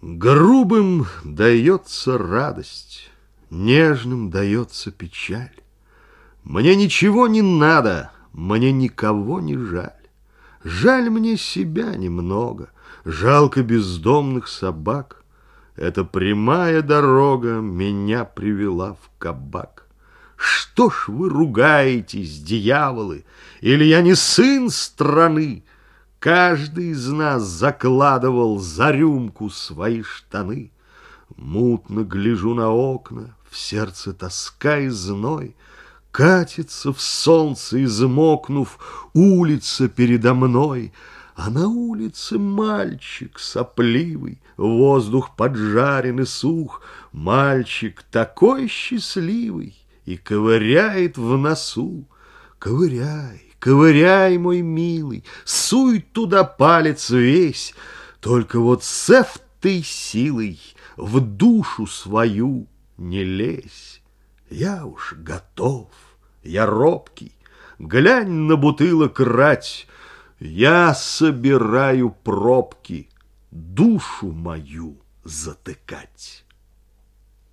Грубым дается радость, нежным дается печаль. Мне ничего не надо, мне никого не жаль. Жаль мне себя немного, жалко бездомных собак. Эта прямая дорога меня привела в кабак. Что ж вы ругаетесь, дьяволы, или я не сын страны? Каждый из нас закладывал за рюмку свои штаны. Мутно гляжу на окна, в сердце тоска и зной. Катится в солнце, измокнув, улица передо мной, А на улице мальчик сопливый, воздух поджарен и сух, Мальчик такой счастливый и ковыряет в носу. Ковыряй, Ковыряй, мой милый, суй туда палец весь, Только вот с этой силой в душу свою не лезь. Я уж готов, я робкий, глянь на бутылок рать, Я собираю пробки, душу мою затыкать.